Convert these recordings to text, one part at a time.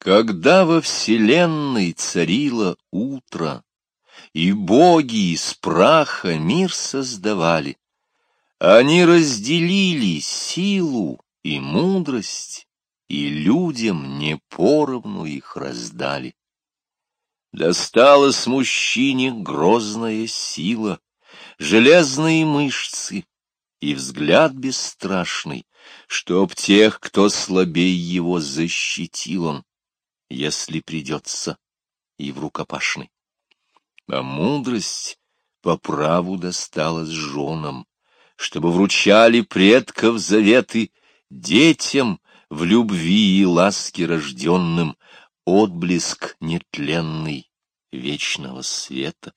Когда во вселенной царило утро, И боги из праха мир создавали, Они разделили силу и мудрость, И людям не поровну их раздали. Досталась мужчине грозная сила, Железные мышцы и взгляд бесстрашный, Чтоб тех, кто слабей его, защитил он если придется, и в рукопашный. А мудрость по праву досталась женам, чтобы вручали предков заветы детям в любви и ласке рожденным отблеск нетленный вечного света.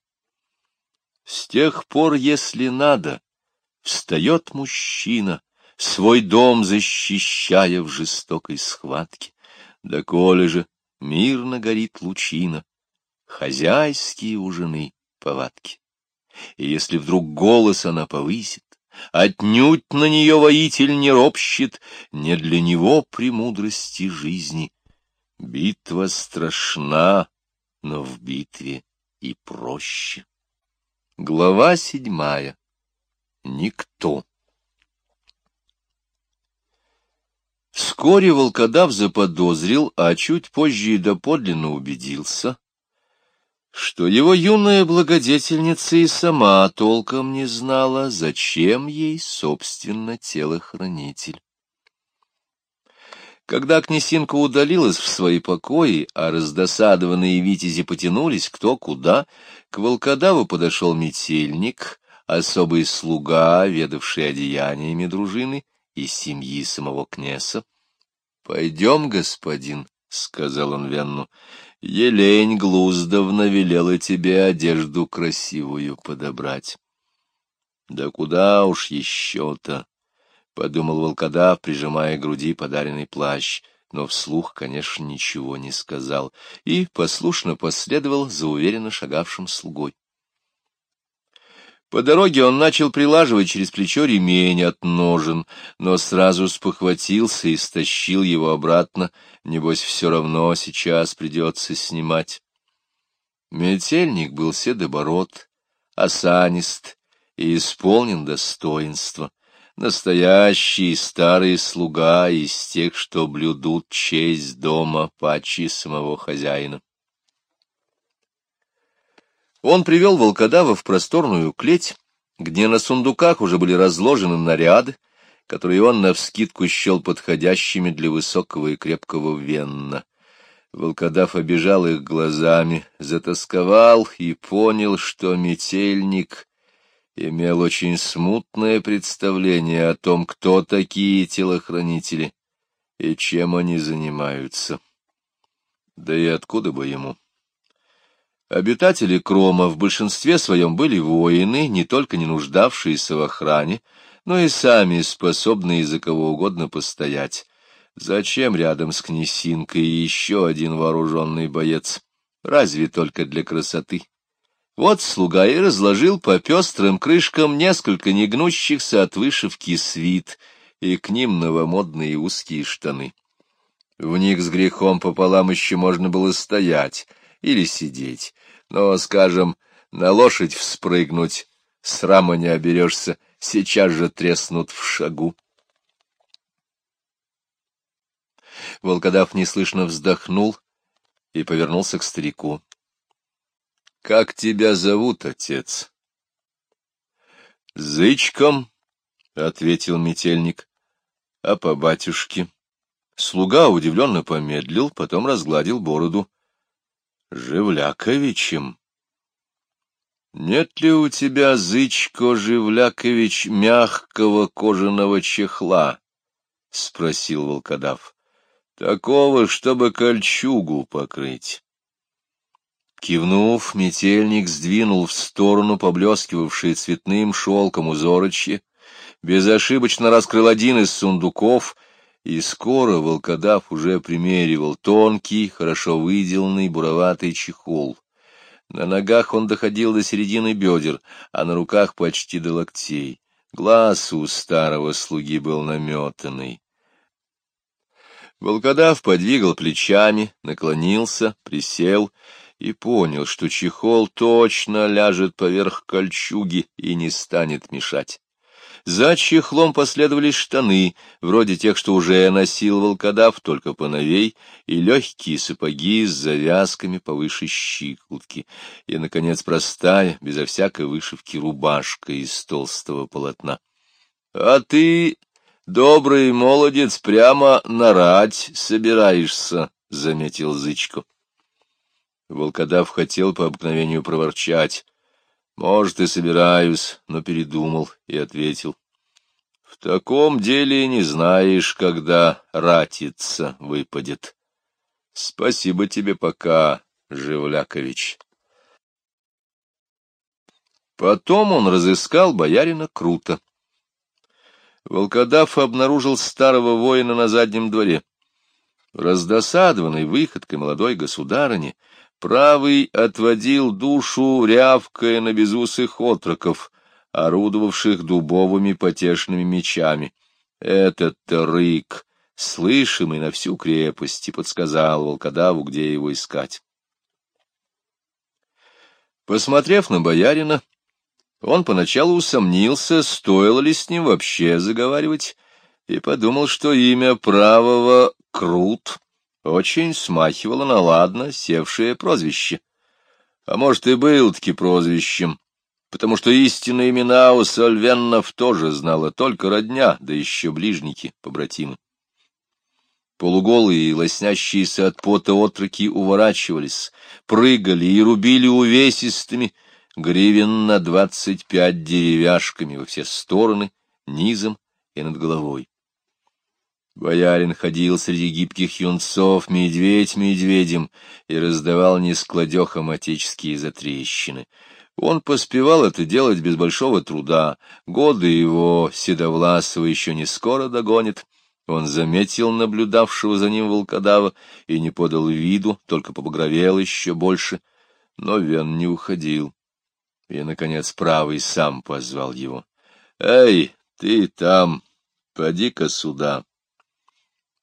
С тех пор, если надо, встает мужчина, свой дом защищая в жестокой схватке, доколе же мирно горит лучина, хозяйские у жены повадки. И если вдруг голос она повысит, отнюдь на нее воитель не ропщет, не для него премудрости жизни. Битва страшна, но в битве и проще. Глава седьмая. Никто. Вскоре волкодав заподозрил, а чуть позже и доподлинно убедился, что его юная благодетельница и сама толком не знала, зачем ей, собственно, телохранитель. Когда князинка удалилась в свои покои, а раздосадованные витязи потянулись кто куда, к волкодаву подошел метельник, особый слуга, ведавший одеяниями дружины, и семьи самого князя. — Пойдем, господин, — сказал он Венну, — елень Глуздовна велела тебе одежду красивую подобрать. — Да куда уж еще-то, — подумал волкодав, прижимая к груди подаренный плащ, но вслух, конечно, ничего не сказал, и послушно последовал за уверенно шагавшим слугой. По дороге он начал прилаживать через плечо ремень от ножен, но сразу спохватился и стащил его обратно, небось все равно сейчас придется снимать. Метельник был седобород, осанист и исполнен достоинства, настоящий старый слуга из тех, что блюдут честь дома пачи самого хозяина. Он привел волкодава в просторную клеть, где на сундуках уже были разложены наряды, которые он навскидку счел подходящими для высокого и крепкого венна. Волкодав обижал их глазами, затасковал и понял, что метельник имел очень смутное представление о том, кто такие телохранители и чем они занимаются. Да и откуда бы ему? Обитатели Крома в большинстве своем были воины, не только не нуждавшиеся в охране, но и сами способные за кого угодно постоять. Зачем рядом с князинкой еще один вооруженный боец? Разве только для красоты? Вот слуга и разложил по пестрым крышкам несколько негнущихся от вышивки свит, и к ним новомодные узкие штаны. В них с грехом пополам еще можно было стоять или сидеть, но, скажем, на лошадь вспрыгнуть, срама не оберешься, сейчас же треснут в шагу. Волкодав неслышно вздохнул и повернулся к старику. — Как тебя зовут, отец? — Зычком, — ответил метельник. — А по батюшке? Слуга удивленно помедлил, потом разгладил бороду. Живляковичем. Нет ли у тебя, Зычко Живлякович, мягкого кожаного чехла? — спросил волкодав. — Такого, чтобы кольчугу покрыть. Кивнув, метельник сдвинул в сторону поблескивавшие цветным шелком узорочье, безошибочно раскрыл один из сундуков — и скоро волкодав уже примеривал тонкий, хорошо выделанный буроватый чехол. На ногах он доходил до середины бедер, а на руках почти до локтей. Глаз у старого слуги был наметанный. Волкодав подвигал плечами, наклонился, присел и понял, что чехол точно ляжет поверх кольчуги и не станет мешать. За чехлом последовали штаны, вроде тех, что уже носил волкодав, только поновей, и легкие сапоги с завязками повыше щиколотки, и, наконец, простая, безо всякой вышивки, рубашка из толстого полотна. — А ты, добрый молодец, прямо нарать собираешься, — заметил Зычко. Волкодав хотел по обыкновению проворчать. Может, и собираюсь, но передумал и ответил. В таком деле не знаешь, когда ратиться выпадет. Спасибо тебе пока, Живлякович. Потом он разыскал боярина Круто. Волкодав обнаружил старого воина на заднем дворе. Раздосадованный выходкой молодой государыни, Правый отводил душу, рявкая на безусых отроков, орудовавших дубовыми потешными мечами. Этот-то рык, слышимый на всю крепость, и подсказал волкодаву, где его искать. Посмотрев на боярина, он поначалу усомнился, стоило ли с ним вообще заговаривать, и подумал, что имя правого — Крут, очень смахивало на ладно севшее прозвище. А может, и был-таки прозвищем, потому что истинные имена у Сольвеннов тоже знала только родня, да еще ближники, побратимы. Полуголые и лоснящиеся от пота отроки уворачивались, прыгали и рубили увесистыми, гривен на двадцать пять деревяшками во все стороны, низом и над головой. Боярин ходил среди гибких юнцов, медведь медведем, и раздавал нескладехам отеческие затрещины. Он поспевал это делать без большого труда. Годы его седовласого еще не скоро догонит. Он заметил наблюдавшего за ним волкодава и не подал виду, только побагровел еще больше. Но Вен не уходил. И, наконец, правый сам позвал его. — Эй, ты там, поди-ка сюда.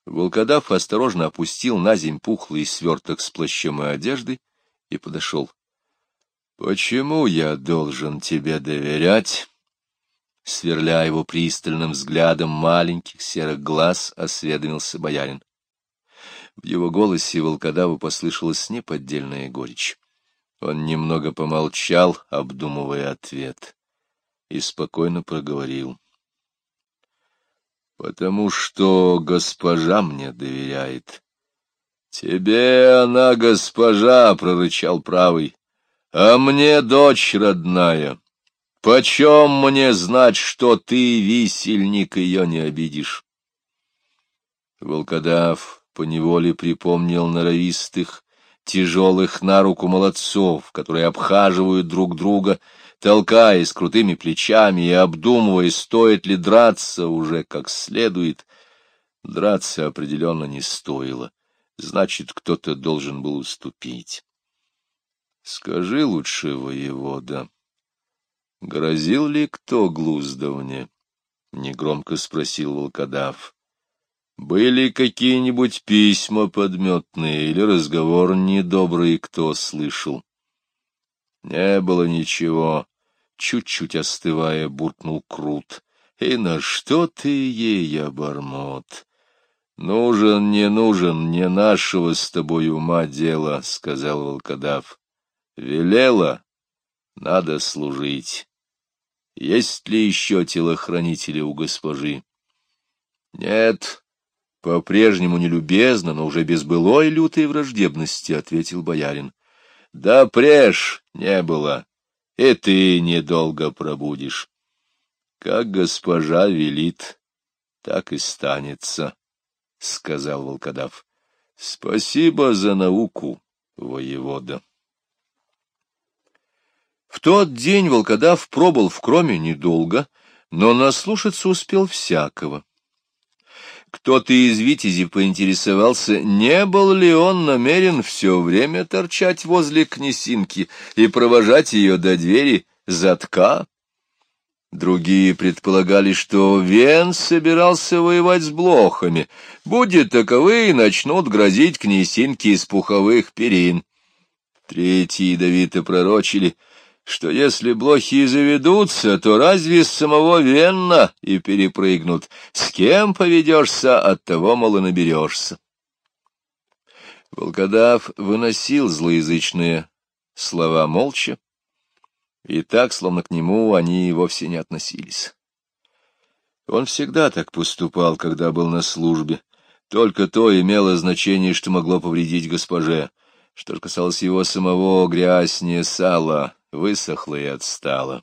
Волкодав осторожно опустил на земь пухлый сверток с плащом и одеждой и подошел. — Почему я должен тебе доверять? Сверля его пристальным взглядом маленьких серых глаз, осведомился боярин. В его голосе волкодаву послышалась неподдельная горечь. Он немного помолчал, обдумывая ответ, и спокойно проговорил. — потому что госпожа мне доверяет. — Тебе она госпожа, — прорычал правый, — а мне дочь родная. Почем мне знать, что ты, висельник, ее не обидишь? Волкодав поневоле припомнил норовистых, тяжелых на руку молодцов, которые обхаживают друг друга, — толкаясь крутыми плечами и обдумывая, стоит ли драться уже как следует. Драться определенно не стоило, значит, кто-то должен был уступить. — Скажи лучше, воевода, грозил ли кто Глуздовне? — негромко спросил волкодав. — Были какие-нибудь письма подметные или разговор недобрый, кто слышал? — Не было ничего, чуть-чуть остывая, буркнул Крут. И на что ты ей, обормот? Нужен, не нужен, не нашего с тобой ума дело, сказал волкодав. Велела, надо служить. Есть ли еще телохранители у госпожи? Нет, по-прежнему нелюбезно, но уже без былой лютой враждебности, ответил боярин. Да преж не было и ты недолго пробудешь. Как госпожа велит, так и станется, — сказал волкодав. — Спасибо за науку, воевода. В тот день волкодав пробыл в кроме недолго, но наслушаться успел всякого. Кто-то из витязей поинтересовался, не был ли он намерен все время торчать возле князинки и провожать ее до двери затка. Другие предполагали, что Вен собирался воевать с блохами. Будет таковые, начнут грозить князинки из пуховых перин. Третьи ядовито пророчили, что если блохи заведутся, то разве с самого Венна и перепрыгнут. С кем поведешься, от того, мало наберешься. Волкодав выносил злоязычные слова молча, и так, словно к нему, они вовсе не относились. Он всегда так поступал, когда был на службе. Только то имело значение, что могло повредить госпоже. Что же касалось его самого, грязь не сала, высохла и отстала.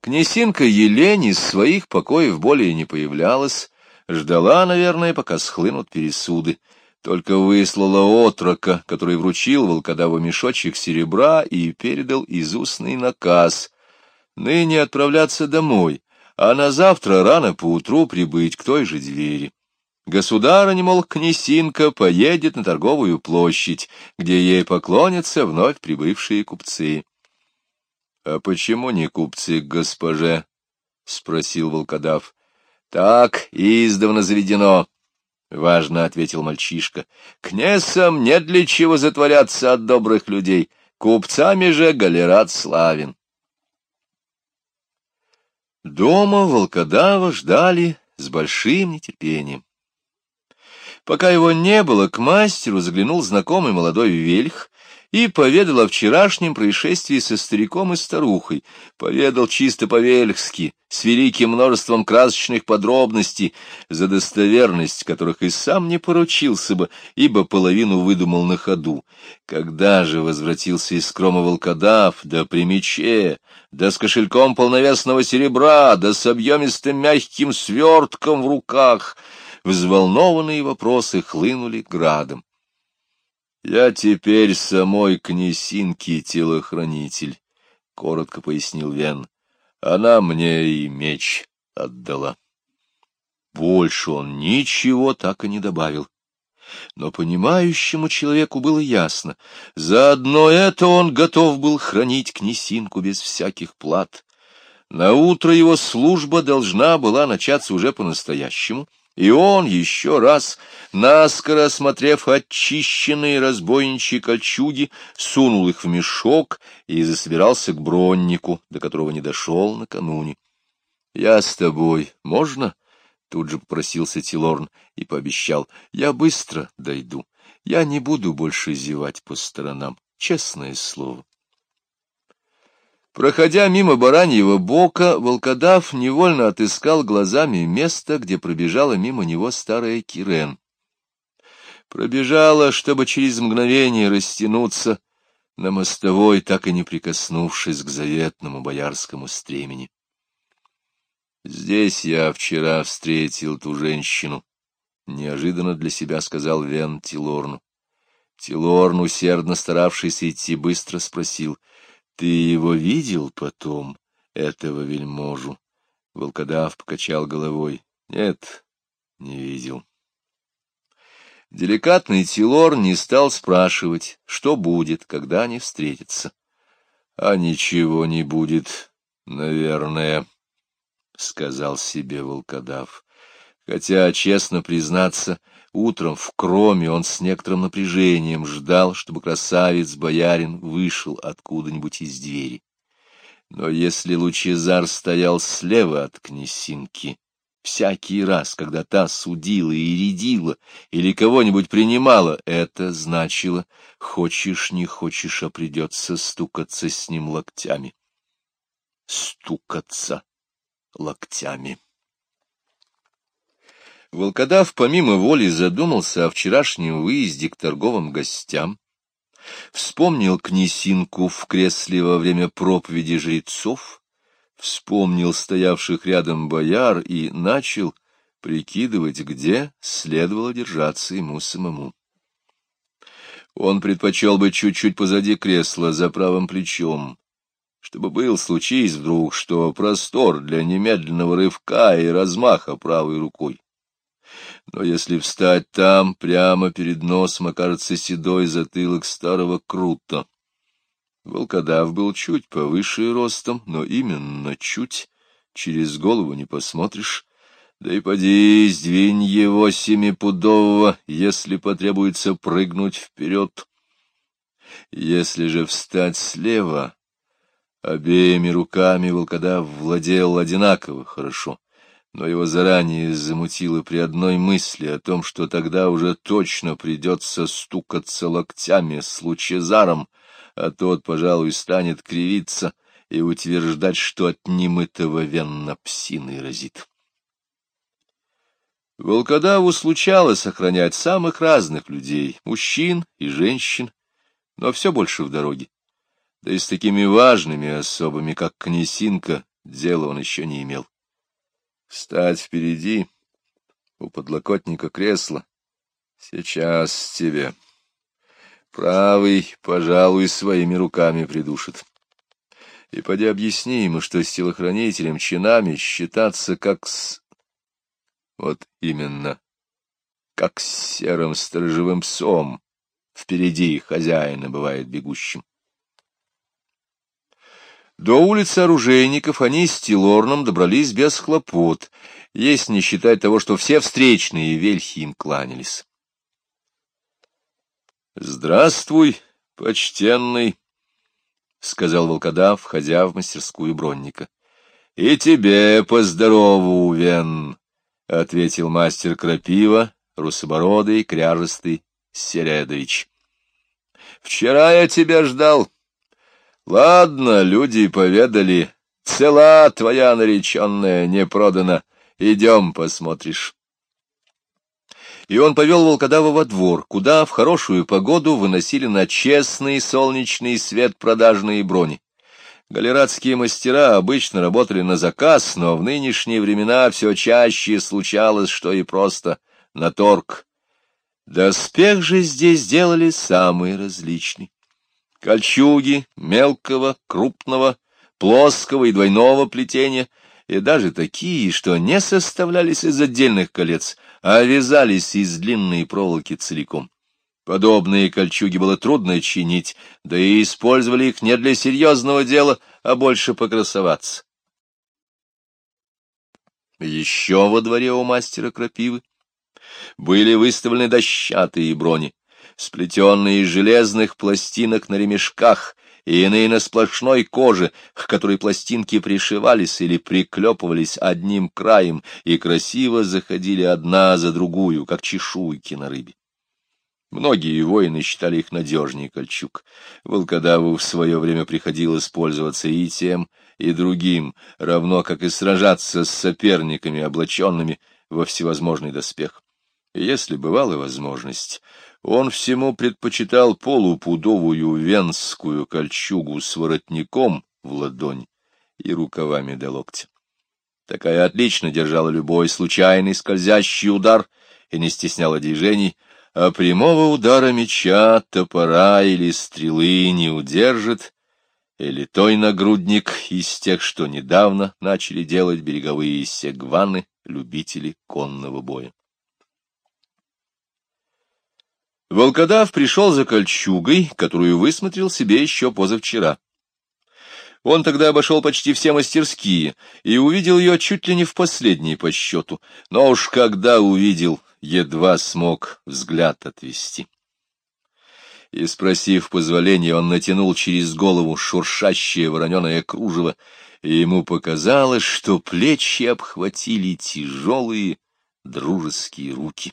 Князинка Елень из своих покоев более не появлялась, ждала, наверное, пока схлынут пересуды только выслала отрока, который вручил волкодаву мешочек серебра и передал изустный наказ ныне отправляться домой, а на завтра рано поутру прибыть к той же двери. Государыня, мол, князинка поедет на торговую площадь, где ей поклонятся вновь прибывшие купцы. — А почему не купцы к госпоже? — спросил волкодав. — Так издавна заведено, — важно ответил мальчишка. — Кнесам нет для чего затворяться от добрых людей, купцами же галерат славен. Дома волкодава ждали с большим нетерпением. Пока его не было, к мастеру заглянул знакомый молодой вельх и поведал о вчерашнем происшествии со стариком и старухой, поведал чисто по-вельхски, с великим множеством красочных подробностей, за достоверность которых и сам не поручился бы, ибо половину выдумал на ходу. Когда же возвратился из крома волкодав, да при мече, да с кошельком полновесного серебра, да с объемистым мягким свертком в руках, взволнованные вопросы хлынули градом. Я теперь самой князинки телохранитель, — коротко пояснил Вен. Она мне и меч отдала. Больше он ничего так и не добавил. Но понимающему человеку было ясно, заодно это он готов был хранить князинку без всяких плат. На утро его служба должна была начаться уже по-настоящему — и он еще раз, наскоро осмотрев очищенные разбойничьи кольчуги, сунул их в мешок и засобирался к броннику, до которого не дошел накануне. — Я с тобой, можно? — тут же попросился Тилорн и пообещал. — Я быстро дойду. Я не буду больше зевать по сторонам, честное слово. Проходя мимо бараньего бока, волкодав невольно отыскал глазами место, где пробежала мимо него старая Кирен. Пробежала, чтобы через мгновение растянуться на мостовой, так и не прикоснувшись к заветному боярскому стремени. «Здесь я вчера встретил ту женщину», — неожиданно для себя сказал Вен Тилорну. Тилорн, усердно старавшийся идти быстро, спросил — ты его видел потом, этого вельможу? Волкодав покачал головой. Нет, не видел. Деликатный Тилор не стал спрашивать, что будет, когда они встретятся. — А ничего не будет, наверное, — сказал себе волкодав. Хотя, честно признаться, Утром в кроме он с некоторым напряжением ждал, чтобы красавец-боярин вышел откуда-нибудь из двери. Но если Лучезар стоял слева от князинки, всякий раз, когда та судила и рядила или кого-нибудь принимала, это значило, хочешь не хочешь, а придется стукаться с ним локтями. Стукаться локтями. Волкодав помимо воли задумался о вчерашнем выезде к торговым гостям, вспомнил князинку в кресле во время проповеди жрецов, вспомнил стоявших рядом бояр и начал прикидывать, где следовало держаться ему самому. Он предпочел бы чуть-чуть позади кресла, за правым плечом, чтобы был, случись вдруг, что простор для немедленного рывка и размаха правой рукой. Но если встать там, прямо перед носом окажется седой затылок старого круто. Волкодав был чуть повыше ростом, но именно чуть, через голову не посмотришь. Да и поди, сдвинь его семипудового, если потребуется прыгнуть вперед. Если же встать слева, обеими руками волкодав владел одинаково хорошо, но его заранее замутило при одной мысли о том, что тогда уже точно придется стукаться локтями с Лучезаром, а тот, пожалуй, станет кривиться и утверждать, что от немытого венна псиной разит. Волкодаву случалось охранять самых разных людей, мужчин и женщин, но все больше в дороге. Да и с такими важными особами, как Князинка, дела он еще не имел. Стать впереди, у подлокотника кресла. Сейчас тебе. Правый, пожалуй, своими руками придушит. И поди объясни ему, что с телохранителем чинами считаться как с... Вот именно, как с серым сторожевым псом впереди хозяина бывает бегущим. До улицы оружейников они с Тилорном добрались без хлопот, если не считать того, что все встречные вельхи им кланялись. — Здравствуй, почтенный, — сказал волкодав, входя в мастерскую бронника. — И тебе поздорову, Вен, — ответил мастер крапива, русобородый, кряжестый Середович. — Вчера я тебя ждал. — Ладно, люди поведали. Цела твоя нареченная не продана. Идем, посмотришь. И он повел волкодава во двор, куда в хорошую погоду выносили на честный солнечный свет продажные брони. Галератские мастера обычно работали на заказ, но в нынешние времена все чаще случалось, что и просто на торг. Доспех же здесь делали самый различный кольчуги мелкого, крупного, плоского и двойного плетения, и даже такие, что не составлялись из отдельных колец, а вязались из длинной проволоки целиком. Подобные кольчуги было трудно чинить, да и использовали их не для серьезного дела, а больше покрасоваться. Еще во дворе у мастера крапивы были выставлены дощатые брони, сплетенные из железных пластинок на ремешках и иные на сплошной коже, к которой пластинки пришивались или приклепывались одним краем и красиво заходили одна за другую, как чешуйки на рыбе. Многие воины считали их надежнее кольчуг. Волкодаву в свое время приходилось пользоваться и тем, и другим, равно как и сражаться с соперниками, облаченными во всевозможный доспех. И если бывала возможность, он всему предпочитал полупудовую венскую кольчугу с воротником в ладонь и рукавами до локтя. Такая отлично держала любой случайный скользящий удар и не стесняла движений, а прямого удара меча, топора или стрелы не удержит, или той нагрудник из тех, что недавно начали делать береговые сегваны, любители конного боя. Волкодав пришел за кольчугой, которую высмотрел себе еще позавчера. Он тогда обошел почти все мастерские и увидел ее чуть ли не в последней по счету, но уж когда увидел, едва смог взгляд отвести. И, спросив позволения, он натянул через голову шуршащее вороненое кружево, и ему показалось, что плечи обхватили тяжелые дружеские руки.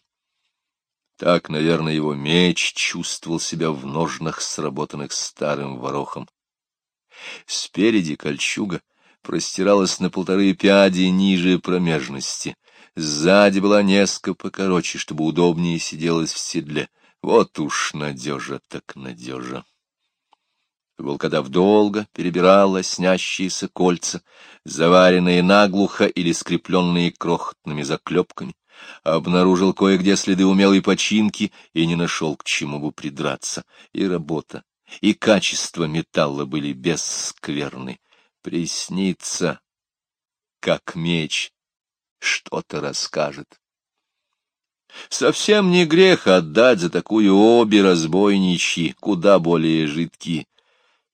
Так, наверное, его меч чувствовал себя в ножнах, сработанных старым ворохом. Спереди кольчуга простиралась на полторы пяди ниже промежности. Сзади была несколько покороче, чтобы удобнее сиделось в седле. Вот уж надежа так надежа. Волкодав долго перебирал лоснящиеся кольца, заваренные наглухо или скрепленные крохотными заклепками обнаружил кое-где следы умелой починки и не нашел к чему бы придраться. И работа, и качество металла были бесскверны. Приснится, как меч, что-то расскажет. Совсем не грех отдать за такую обе разбойничьи, куда более жидкие.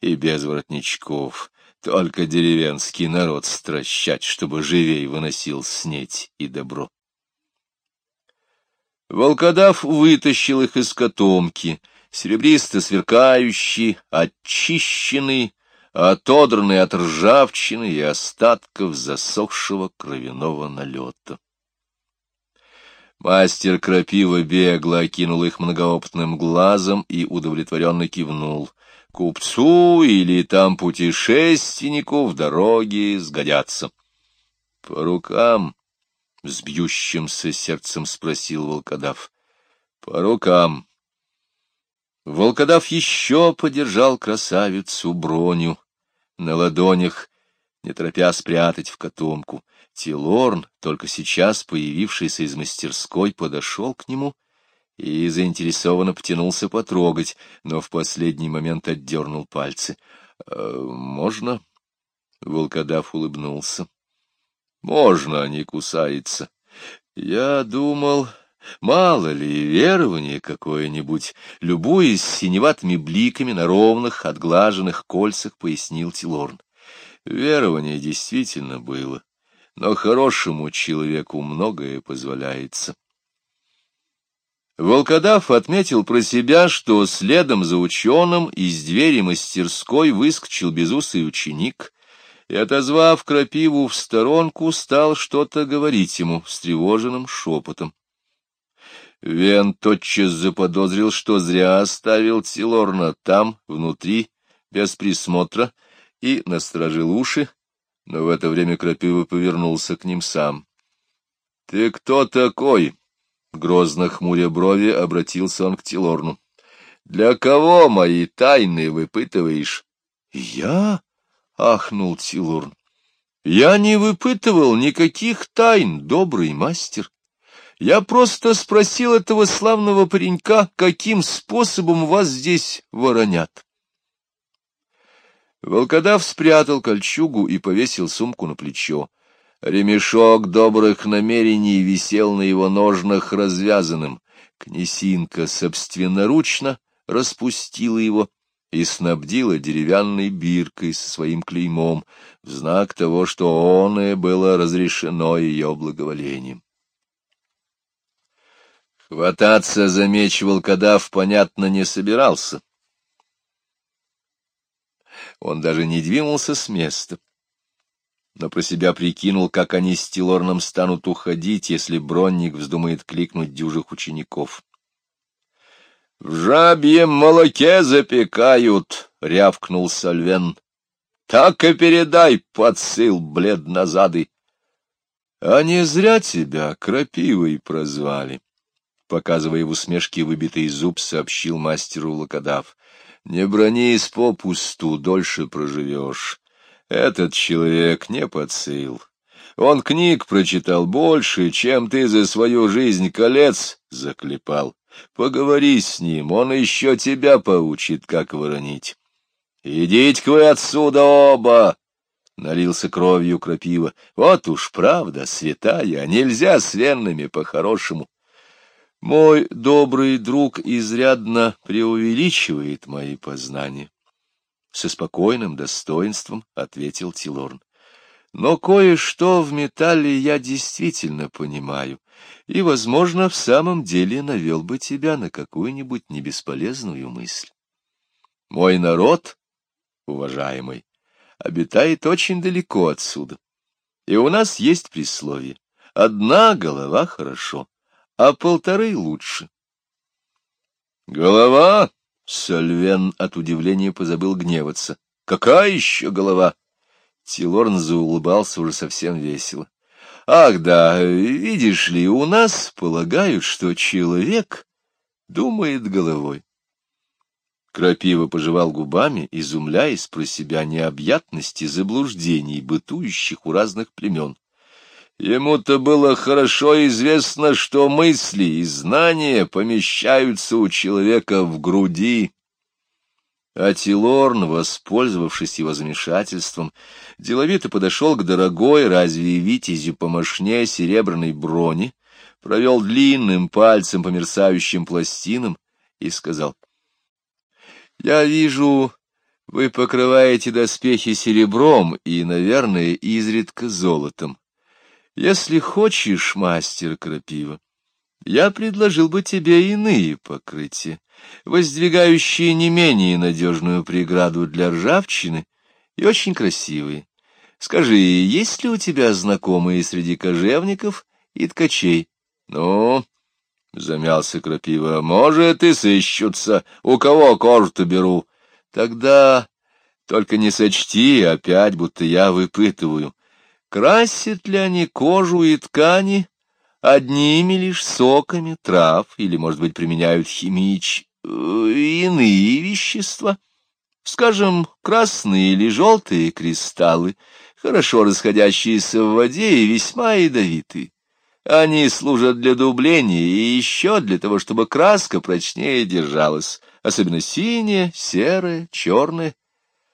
и без воротничков. Только деревенский народ стращать, чтобы живей выносил снеть и добро. Волкодав вытащил их из котомки, серебристо сверкающий, очищенный, отодранный от ржавчины и остатков засохшего кровяного налета. Мастер крапива бегло окинул их многоопытным глазом и удовлетворенно кивнул. Купцу или там путешественнику в дороге сгодятся. — По рукам? — с бьющимся сердцем спросил волкодав. — По рукам. Волкодав еще подержал красавицу броню на ладонях, не торопя спрятать в котомку. Тилорн, только сейчас появившийся из мастерской, подошел к нему и заинтересованно потянулся потрогать, но в последний момент отдернул пальцы. «Э, «Можно?» — волкодав улыбнулся. «Можно, не кусается. Я думал...» Мало ли, верование какое-нибудь, любуясь синеватыми бликами на ровных, отглаженных кольцах, пояснил Тилорн. Верование действительно было, но хорошему человеку многое позволяется. Волкодав отметил про себя, что следом за ученым из двери мастерской выскочил безусый ученик и, отозвав крапиву в сторонку, стал что-то говорить ему встревоженным шепотом. Вен тотчас заподозрил, что зря оставил Тилорна там, внутри, без присмотра, и насторожил уши, но в это время Крапива повернулся к ним сам. — Ты кто такой? — грозно хмуря брови обратился он к Тилорну. — Для кого мои тайны выпытываешь? — Я? — ахнул Тилорн. — Я не выпытывал никаких тайн, добрый мастер. Я просто спросил этого славного паренька, каким способом вас здесь воронят. Волкодав спрятал кольчугу и повесил сумку на плечо. Ремешок добрых намерений висел на его ножнах развязанным. Князинка собственноручно распустила его и снабдила деревянной биркой со своим клеймом, в знак того, что он и было разрешено ее благоволением. Хвататься за меч волкодав, понятно, не собирался. Он даже не двинулся с места, но про себя прикинул, как они с Тилорном станут уходить, если бронник вздумает кликнуть дюжих учеников. — В жабьем молоке запекают, — рявкнул Сальвен. — Так и передай, подсыл бледнозадый. — А не зря тебя крапивой прозвали показывая в усмешке выбитый зуб, сообщил мастеру Локодав. — Не бронись попусту, дольше проживешь. Этот человек не подсыл. Он книг прочитал больше, чем ты за свою жизнь колец заклепал. Поговори с ним, он еще тебя поучит, как воронить. — Идите-ка вы отсюда оба! — налился кровью крапива. — Вот уж правда, святая, нельзя с венными по-хорошему. Мой добрый друг изрядно преувеличивает мои познания. Со спокойным достоинством ответил Тилорн. Но кое-что в металле я действительно понимаю, и, возможно, в самом деле навел бы тебя на какую-нибудь небесполезную мысль. Мой народ, уважаемый, обитает очень далеко отсюда, и у нас есть присловие. Одна голова хорошо, а полторы лучше. Голова? Сальвен от удивления позабыл гневаться. Какая еще голова? Тилорн заулыбался уже совсем весело. Ах да, видишь ли, у нас полагают, что человек думает головой. Крапива пожевал губами, изумляясь про себя необъятности заблуждений, бытующих у разных племен. Ему-то было хорошо известно, что мысли и знания помещаются у человека в груди. А Тилорн, воспользовавшись его замешательством, деловито подошел к дорогой, разве витязю помощнее серебряной брони, провел длинным пальцем по мерцающим пластинам и сказал, — Я вижу, Вы покрываете доспехи серебром и, наверное, изредка золотом. Если хочешь, мастер крапива, я предложил бы тебе иные покрытия, воздвигающие не менее надежную преграду для ржавчины и очень красивые. Скажи, есть ли у тебя знакомые среди кожевников и ткачей? Ну, — замялся крапива, — может, и сыщутся, у кого кожу-то беру. Тогда только не сочти опять, будто я выпытываю, красят ли они кожу и ткани одними лишь соками трав, или, может быть, применяют химич... Э, иные вещества, скажем, красные или желтые кристаллы, хорошо расходящиеся в воде и весьма ядовитые. Они служат для дубления и еще для того, чтобы краска прочнее держалась, особенно синяя, серая, черная.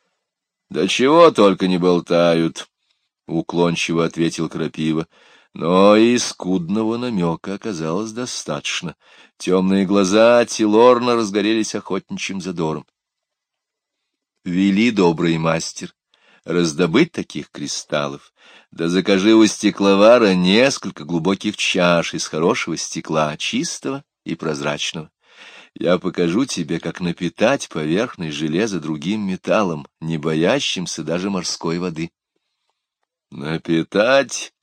— Да чего только не болтают, — уклончиво ответил Крапива. Но и скудного намека оказалось достаточно. Темные глаза Тилорна разгорелись охотничьим задором. Вели, добрый мастер, раздобыть таких кристаллов, да закажи у стекловара несколько глубоких чаш из хорошего стекла, чистого и прозрачного. Я покажу тебе, как напитать поверхность железа другим металлом, не боящимся даже морской воды. — Напитать? —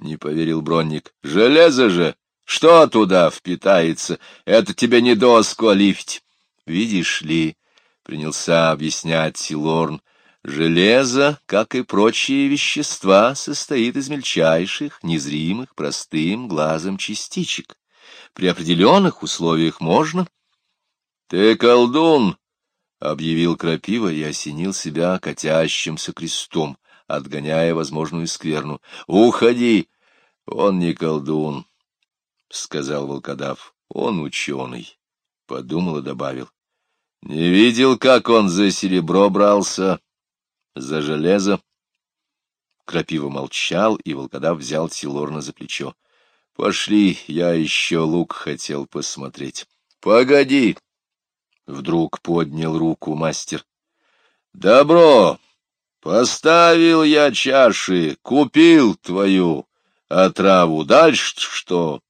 не поверил Бронник. — Железо же! Что туда впитается? Это тебе не доску, а лифть. Видишь ли, — принялся объяснять Силорн, — железо, как и прочие вещества, состоит из мельчайших, незримых, простым глазом частичек. При определенных условиях можно... — Ты колдун! — объявил Крапива и осенил себя катящимся крестом отгоняя возможную скверну. — Уходи! Он не колдун, — сказал волкодав. — Он ученый, — подумал и добавил. — Не видел, как он за серебро брался, за железо. Крапива молчал, и волкодав взял Тилорна за плечо. — Пошли, я еще лук хотел посмотреть. — Погоди! — вдруг поднял руку мастер. — Добро! Поставил я чаши, купил твою отраву. Дальше что?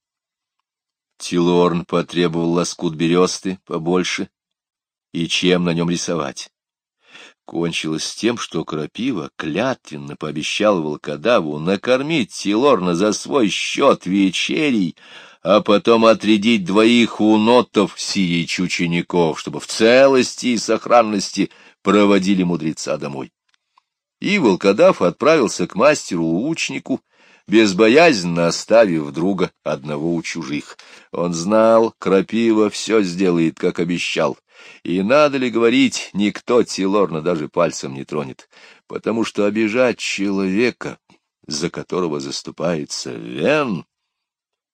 Тилорн потребовал лоскут бересты побольше и чем на нем рисовать. Кончилось тем, что Крапива клятвенно пообещал волкодаву накормить Тилорна за свой счет вечерей, а потом отрядить двоих унотов сирич учеников, чтобы в целости и сохранности проводили мудреца домой и волкодав отправился к мастеру-лучнику, безбоязненно оставив друга одного у чужих. Он знал, крапива все сделает, как обещал, и, надо ли говорить, никто Тилорна даже пальцем не тронет, потому что обижать человека, за которого заступается Вен,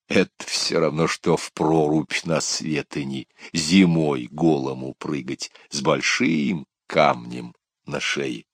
это все равно, что в прорубь на светони зимой голому прыгать с большим камнем на шее.